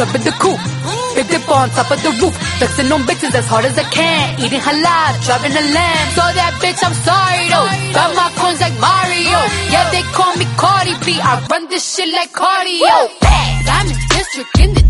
jump in the coupe. Big dip on top of the roof, flexing on bitches as hard as I can. Eating halal, driving a lamb. So that bitch, I'm sorry though. Got my coins like Mario. Yeah, they call me Cardi B. I run this shit like cardio. Diamond district in the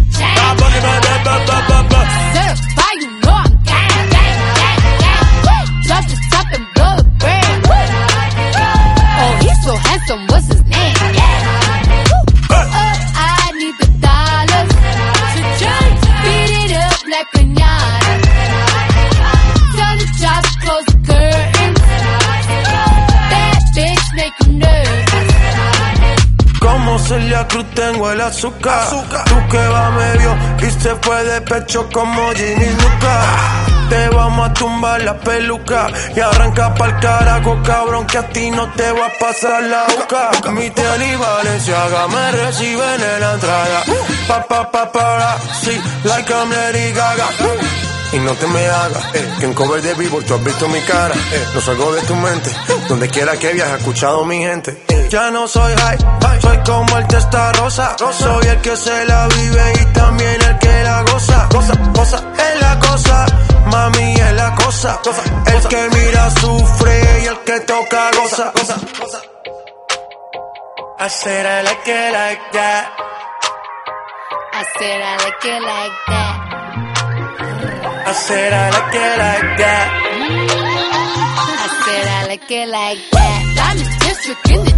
District in the chain. Ba, ba, ba, Como Celia Cruz tengo el azúcar. Tú que va medio y se fue de pecho como Ginny Luca. Te vamos a tumbar la peluca y arranca pa'l carajo, cabrón, que a ti no te va a pasar la boca. Mi tele y Valenciaga me reciben en la entrada. Pa, pa, pa, para, sí, like I'm Lady Gaga. Y no te me hagas, eh, que en cover de vivo tú has visto mi cara, eh, no salgo de tu mente, donde quiera que viajes, escuchado mi gente. Ya no soy high, soy como el testa rosa, soy el que se la vive y también el que la goza, goza, goza, es la cosa, mami es la cosa, el que mira sufre y el que toca goza, goza, goza. I said I like it like that. I said I like it like that. I said I like it like that. I said I like it like that. Diamond district in